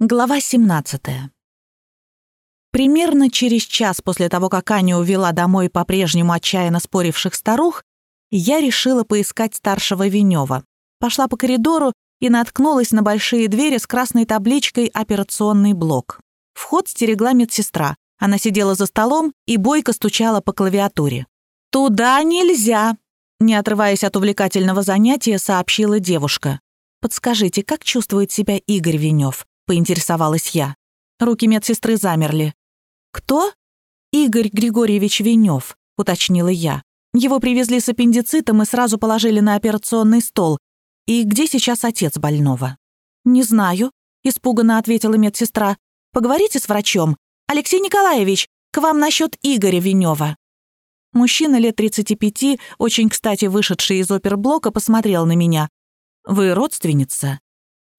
Глава 17. Примерно через час после того, как Аня увела домой по-прежнему отчаянно споривших старух, я решила поискать старшего Венева. Пошла по коридору и наткнулась на большие двери с красной табличкой «Операционный блок». Вход стерегла медсестра. Она сидела за столом и бойко стучала по клавиатуре. «Туда нельзя!» Не отрываясь от увлекательного занятия, сообщила девушка. «Подскажите, как чувствует себя Игорь Венев? Поинтересовалась я. Руки медсестры замерли. «Кто?» «Игорь Григорьевич Венев», — уточнила я. «Его привезли с аппендицитом и сразу положили на операционный стол. И где сейчас отец больного?» «Не знаю», — испуганно ответила медсестра. «Поговорите с врачом. Алексей Николаевич, к вам насчет Игоря Венева». Мужчина лет 35, очень кстати вышедший из оперблока, посмотрел на меня. «Вы родственница?»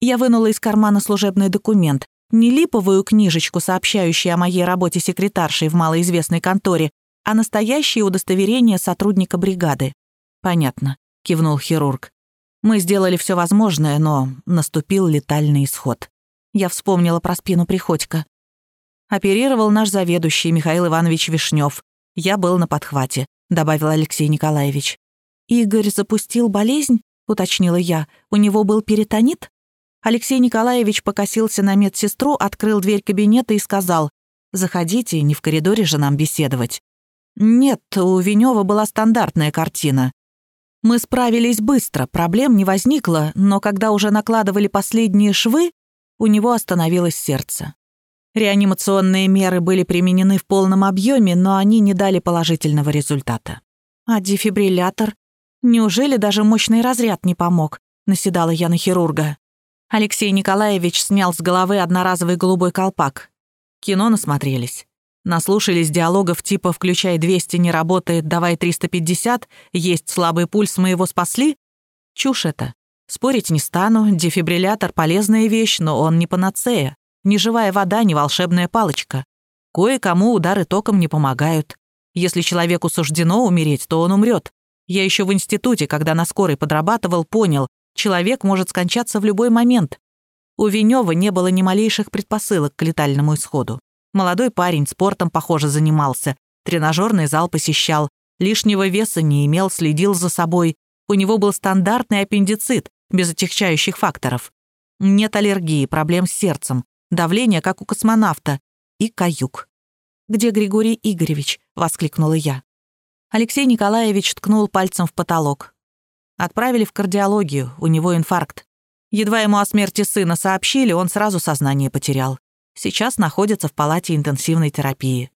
Я вынула из кармана служебный документ, не липовую книжечку, сообщающую о моей работе секретаршей в малоизвестной конторе, а настоящее удостоверение сотрудника бригады. «Понятно», — кивнул хирург. «Мы сделали все возможное, но наступил летальный исход». Я вспомнила про спину Приходько. Оперировал наш заведующий Михаил Иванович Вишнев. Я был на подхвате, добавил Алексей Николаевич. Игорь запустил болезнь, уточнила я. У него был перитонит? Алексей Николаевич покосился на медсестру, открыл дверь кабинета и сказал, «Заходите, не в коридоре же нам беседовать». Нет, у Венева была стандартная картина. Мы справились быстро, проблем не возникло, но когда уже накладывали последние швы, у него остановилось сердце. Реанимационные меры были применены в полном объеме, но они не дали положительного результата. А дефибриллятор? Неужели даже мощный разряд не помог? Наседала я на хирурга. Алексей Николаевич снял с головы одноразовый голубой колпак. Кино насмотрелись. Наслушались диалогов типа «включай 200, не работает, давай 350», «есть слабый пульс, мы его спасли». Чушь это. Спорить не стану, дефибриллятор — полезная вещь, но он не панацея. Ни живая вода, ни волшебная палочка. Кое-кому удары током не помогают. Если человеку суждено умереть, то он умрет. Я еще в институте, когда на скорой подрабатывал, понял, Человек может скончаться в любой момент. У Венева не было ни малейших предпосылок к летальному исходу. Молодой парень спортом, похоже, занимался, тренажерный зал посещал, лишнего веса не имел, следил за собой. У него был стандартный аппендицит, без отягчающих факторов. Нет аллергии, проблем с сердцем, давление, как у космонавта, и каюк. «Где Григорий Игоревич?» — воскликнула я. Алексей Николаевич ткнул пальцем в потолок. Отправили в кардиологию, у него инфаркт. Едва ему о смерти сына сообщили, он сразу сознание потерял. Сейчас находится в палате интенсивной терапии.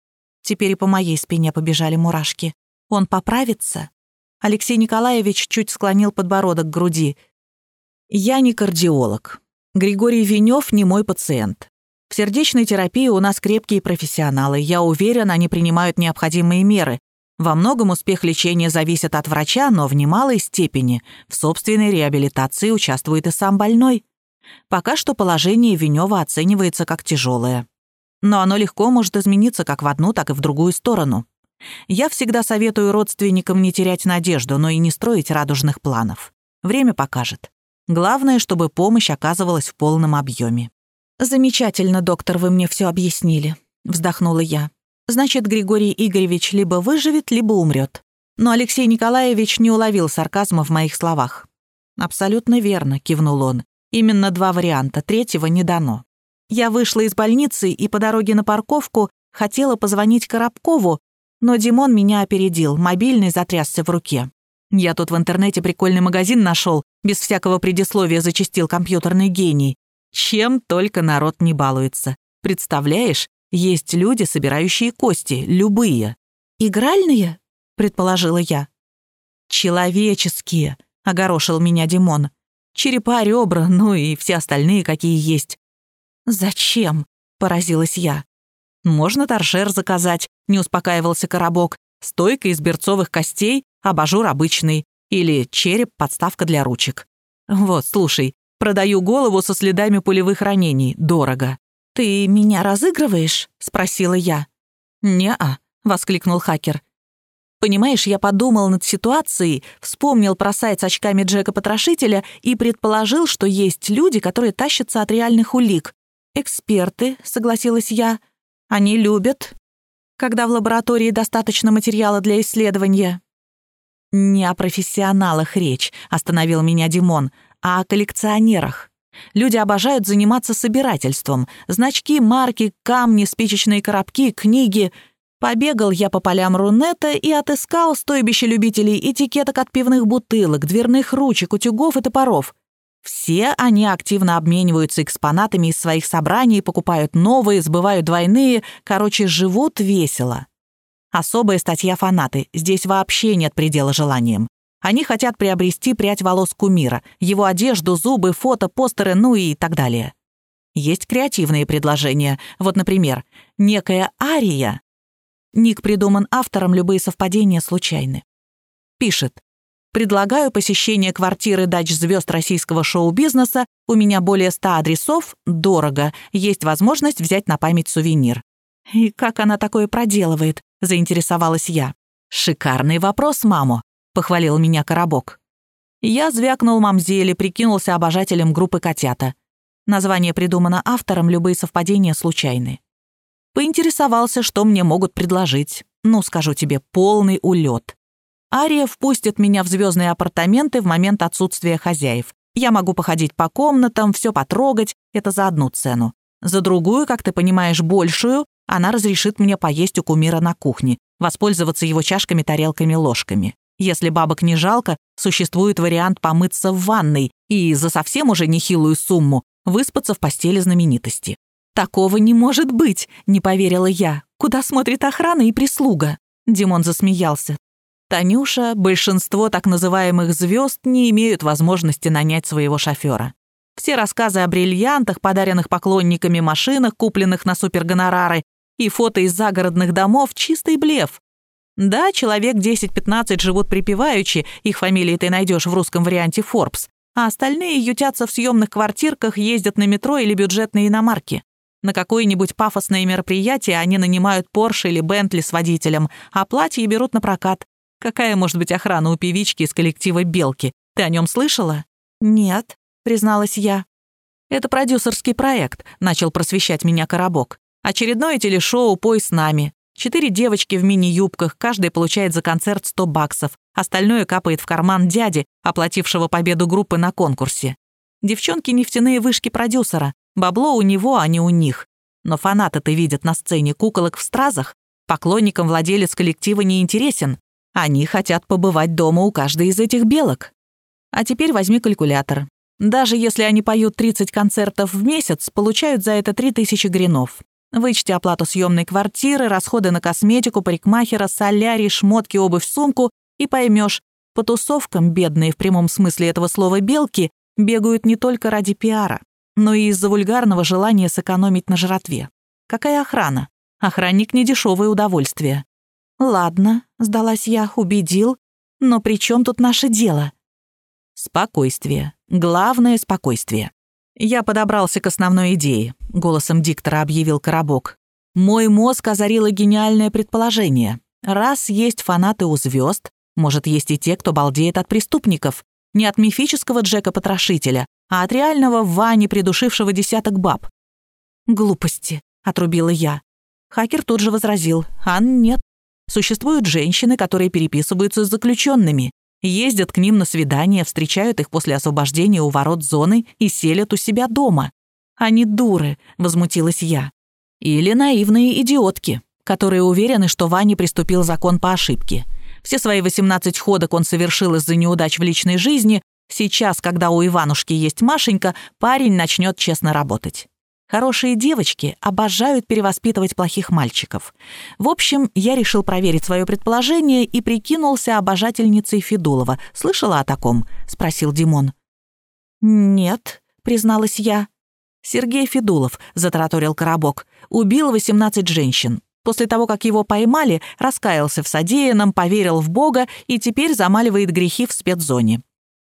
Теперь и по моей спине побежали мурашки. Он поправится? Алексей Николаевич чуть склонил подбородок к груди. «Я не кардиолог. Григорий Венев не мой пациент. В сердечной терапии у нас крепкие профессионалы. Я уверен, они принимают необходимые меры. Во многом успех лечения зависит от врача, но в немалой степени в собственной реабилитации участвует и сам больной. Пока что положение Венева оценивается как тяжелое. Но оно легко может измениться как в одну, так и в другую сторону. Я всегда советую родственникам не терять надежду, но и не строить радужных планов. Время покажет. Главное, чтобы помощь оказывалась в полном объеме. «Замечательно, доктор, вы мне все объяснили», — вздохнула я. Значит, Григорий Игоревич либо выживет, либо умрет. Но Алексей Николаевич не уловил сарказма в моих словах. «Абсолютно верно», — кивнул он. «Именно два варианта, третьего не дано». Я вышла из больницы и по дороге на парковку хотела позвонить Коробкову, но Димон меня опередил, мобильный затрясся в руке. Я тут в интернете прикольный магазин нашел, без всякого предисловия зачастил компьютерный гений. Чем только народ не балуется. Представляешь, есть люди, собирающие кости, любые. «Игральные?» — предположила я. «Человеческие», — огорошил меня Димон. «Черепа, ребра, ну и все остальные, какие есть». «Зачем?» — поразилась я. «Можно торшер заказать», — не успокаивался коробок. «Стойка из берцовых костей, абажур обычный. Или череп, подставка для ручек. Вот, слушай, продаю голову со следами пулевых ранений. Дорого. «Ты меня разыгрываешь?» — спросила я. «Не-а», — воскликнул хакер. Понимаешь, я подумал над ситуацией, вспомнил про сайт с очками Джека-потрошителя и предположил, что есть люди, которые тащатся от реальных улик. «Эксперты», — согласилась я. «Они любят, когда в лаборатории достаточно материала для исследования». «Не о профессионалах речь», — остановил меня Димон, «а о коллекционерах. Люди обожают заниматься собирательством. Значки, марки, камни, спичечные коробки, книги. Побегал я по полям Рунета и отыскал стойбище любителей этикеток от пивных бутылок, дверных ручек, утюгов и топоров. Все они активно обмениваются экспонатами из своих собраний, покупают новые, сбывают двойные, короче, живут весело. Особая статья фанаты. Здесь вообще нет предела желаниям. Они хотят приобрести прядь волос кумира, его одежду, зубы, фото, постеры, ну и так далее. Есть креативные предложения. Вот, например, некая Ария. Ник придуман автором, любые совпадения случайны. Пишет. Предлагаю посещение квартиры дач звезд российского шоу-бизнеса. У меня более ста адресов. Дорого. Есть возможность взять на память сувенир. И как она такое проделывает? Заинтересовалась я. Шикарный вопрос, мамо. Похвалил меня коробок. Я звякнул мамзели, прикинулся обожателем группы «Котята». Название придумано автором, любые совпадения случайны. Поинтересовался, что мне могут предложить. Ну, скажу тебе, полный улет. Ария впустит меня в звездные апартаменты в момент отсутствия хозяев. Я могу походить по комнатам, все потрогать, это за одну цену. За другую, как ты понимаешь, большую, она разрешит мне поесть у кумира на кухне, воспользоваться его чашками, тарелками, ложками. Если бабок не жалко, существует вариант помыться в ванной и за совсем уже нехилую сумму выспаться в постели знаменитости. «Такого не может быть!» — не поверила я. «Куда смотрит охрана и прислуга?» Димон засмеялся. Танюша, большинство так называемых звезд не имеют возможности нанять своего шофера. Все рассказы о бриллиантах, подаренных поклонниками машинах, купленных на супергонорары, и фото из загородных домов — чистый блеф. Да, человек 10-15 живут припеваючи, их фамилии ты найдешь в русском варианте Forbes, а остальные ютятся в съемных квартирках, ездят на метро или бюджетные иномарки. На какое-нибудь пафосное мероприятие они нанимают Порше или Бентли с водителем, а платье берут на прокат. Какая может быть охрана у певички из коллектива «Белки»? Ты о нем слышала?» «Нет», — призналась я. «Это продюсерский проект», — начал просвещать меня Коробок. «Очередное телешоу «Пой с нами». Четыре девочки в мини-юбках, каждая получает за концерт 100 баксов, остальное капает в карман дяди, оплатившего победу группы на конкурсе. Девчонки — нефтяные вышки продюсера, бабло у него, а не у них. Но фанаты-то видят на сцене куколок в стразах, поклонникам владелец коллектива не интересен, они хотят побывать дома у каждой из этих белок. А теперь возьми калькулятор. Даже если они поют 30 концертов в месяц, получают за это 3000 гринов. Вычти оплату съемной квартиры, расходы на косметику, парикмахера, солярий, шмотки, обувь, сумку и поймешь, по тусовкам бедные в прямом смысле этого слова белки бегают не только ради пиара, но и из-за вульгарного желания сэкономить на жратве. Какая охрана? Охранник — не дешевое удовольствие. «Ладно», — сдалась я, убедил. «Но при чем тут наше дело?» «Спокойствие. Главное — спокойствие». «Я подобрался к основной идее», — голосом диктора объявил Коробок. «Мой мозг озарило гениальное предположение. Раз есть фанаты у звезд, может, есть и те, кто балдеет от преступников. Не от мифического Джека-потрошителя, а от реального Вани, придушившего десяток баб». «Глупости», — отрубила я. Хакер тут же возразил. «А нет, Существуют женщины, которые переписываются с заключенными, ездят к ним на свидания, встречают их после освобождения у ворот зоны и селят у себя дома. Они дуры, возмутилась я. Или наивные идиотки, которые уверены, что Ваня приступил закон по ошибке. Все свои 18 ходок он совершил из-за неудач в личной жизни. Сейчас, когда у Иванушки есть Машенька, парень начнет честно работать. Хорошие девочки обожают перевоспитывать плохих мальчиков. В общем, я решил проверить свое предположение и прикинулся обожательницей Федулова. «Слышала о таком?» — спросил Димон. «Нет», — призналась я. «Сергей Федулов», — затараторил Коробок, — «убил 18 женщин. После того, как его поймали, раскаялся в содеянном, поверил в Бога и теперь замаливает грехи в спецзоне.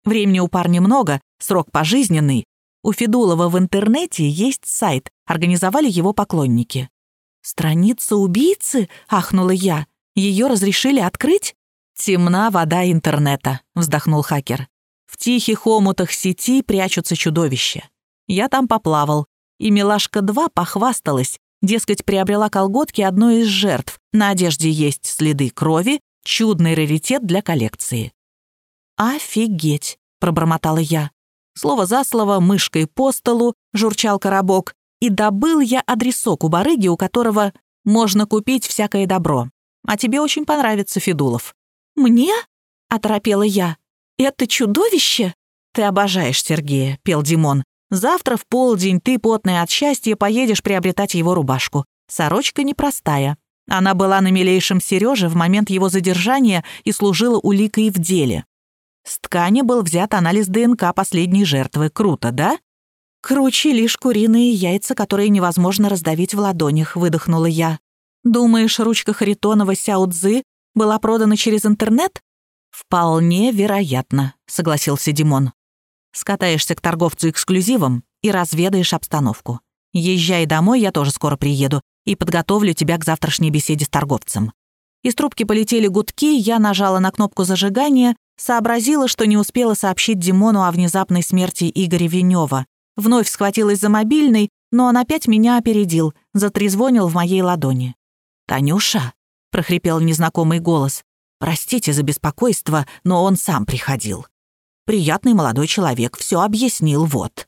Времени у парня много, срок пожизненный, у Федулова в интернете есть сайт, организовали его поклонники. «Страница убийцы?» — ахнула я. «Ее разрешили открыть?» «Темна вода интернета», — вздохнул хакер. «В тихих омутах сети прячутся чудовища. Я там поплавал. И милашка-2 похвасталась, дескать, приобрела колготки одной из жертв. На одежде есть следы крови, чудный раритет для коллекции. «Офигеть!» — пробормотала я. Слово за слово, мышкой по столу, журчал коробок, и добыл я адресок у барыги, у которого можно купить всякое добро. А тебе очень понравится, Федулов». «Мне?» — оторопела я. «Это чудовище?» «Ты обожаешь Сергея», — пел Димон. «Завтра в полдень ты, потная от счастья, поедешь приобретать его рубашку. Сорочка непростая. Она была на милейшем Сереже в момент его задержания и служила уликой в деле. С ткани был взят анализ ДНК последней жертвы. Круто, да? Круче лишь куриные яйца, которые невозможно раздавить в ладонях, выдохнула я. Думаешь, ручка Харитонова Сяо Цзы была продана через интернет? Вполне вероятно, согласился Димон. Скатаешься к торговцу эксклюзивом и разведаешь обстановку. Езжай домой, я тоже скоро приеду, и подготовлю тебя к завтрашней беседе с торговцем. Из трубки полетели гудки, я нажала на кнопку зажигания, сообразила, что не успела сообщить Димону о внезапной смерти Игоря Венева. Вновь схватилась за мобильный, но он опять меня опередил, затрезвонил в моей ладони. «Танюша?» — прохрипел незнакомый голос. «Простите за беспокойство, но он сам приходил. Приятный молодой человек, все объяснил, вот».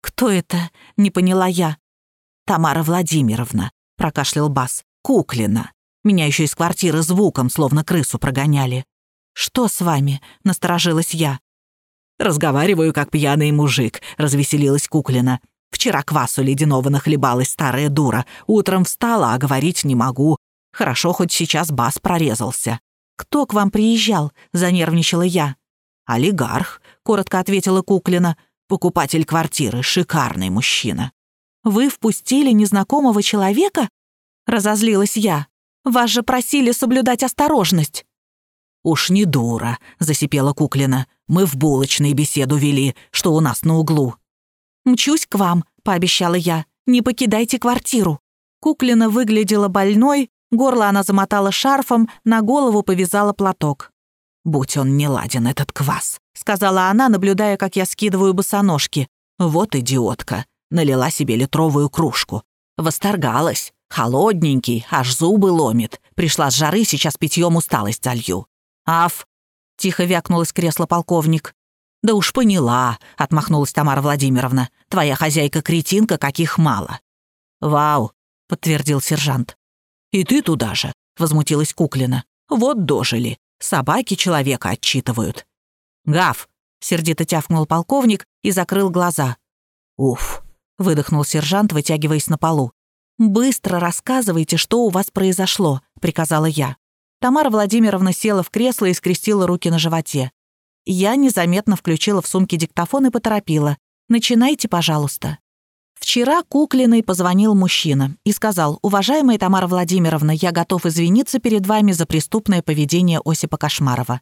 «Кто это?» — не поняла я. «Тамара Владимировна», — прокашлял Бас. «Куклина. Меня еще из квартиры звуком, словно крысу прогоняли». «Что с вами?» — насторожилась я. «Разговариваю, как пьяный мужик», — развеселилась Куклина. «Вчера квасу ледяного нахлебалась старая дура. Утром встала, а говорить не могу. Хорошо, хоть сейчас бас прорезался». «Кто к вам приезжал?» — занервничала я. «Олигарх», — коротко ответила Куклина. «Покупатель квартиры, шикарный мужчина». «Вы впустили незнакомого человека?» — разозлилась я. «Вас же просили соблюдать осторожность». «Уж не дура», — засипела Куклина. «Мы в булочной беседу вели, что у нас на углу». «Мчусь к вам», — пообещала я. «Не покидайте квартиру». Куклина выглядела больной, горло она замотала шарфом, на голову повязала платок. «Будь он не ладен, этот квас», — сказала она, наблюдая, как я скидываю босоножки. «Вот идиотка». Налила себе литровую кружку. Восторгалась. Холодненький, аж зубы ломит. Пришла с жары, сейчас питьем усталость залью. «Аф!» — тихо вякнул из кресла полковник. «Да уж поняла», — отмахнулась Тамара Владимировна. «Твоя хозяйка-кретинка, каких мало». «Вау», — подтвердил сержант. «И ты туда же», — возмутилась Куклина. «Вот дожили. Собаки человека отчитывают». «Гав!» — сердито тявкнул полковник и закрыл глаза. «Уф!» — выдохнул сержант, вытягиваясь на полу. «Быстро рассказывайте, что у вас произошло», — приказала я. Тамара Владимировна села в кресло и скрестила руки на животе. Я незаметно включила в сумке диктофон и поторопила. «Начинайте, пожалуйста». Вчера Куклиной позвонил мужчина и сказал, «Уважаемая Тамара Владимировна, я готов извиниться перед вами за преступное поведение Осипа Кошмарова.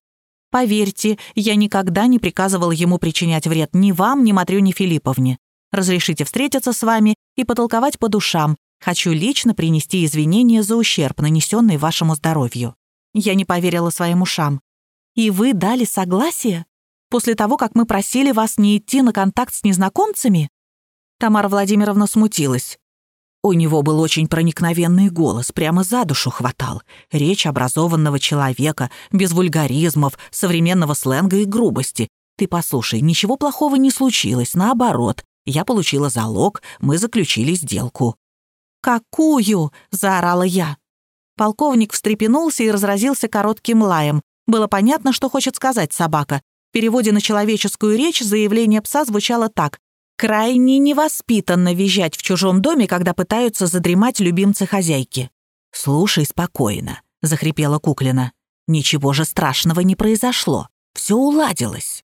Поверьте, я никогда не приказывал ему причинять вред ни вам, ни Матрёне Филипповне. Разрешите встретиться с вами и потолковать по душам. Хочу лично принести извинения за ущерб, нанесенный вашему здоровью». Я не поверила своим ушам. «И вы дали согласие? После того, как мы просили вас не идти на контакт с незнакомцами?» Тамара Владимировна смутилась. У него был очень проникновенный голос, прямо за душу хватал. Речь образованного человека, без вульгаризмов, современного сленга и грубости. Ты послушай, ничего плохого не случилось, наоборот. Я получила залог, мы заключили сделку. «Какую?» — заорала я. Полковник встрепенулся и разразился коротким лаем. Было понятно, что хочет сказать собака. В переводе на человеческую речь заявление пса звучало так. «Крайне невоспитанно визжать в чужом доме, когда пытаются задремать любимцы хозяйки». «Слушай спокойно», — захрипела Куклина. «Ничего же страшного не произошло. Все уладилось».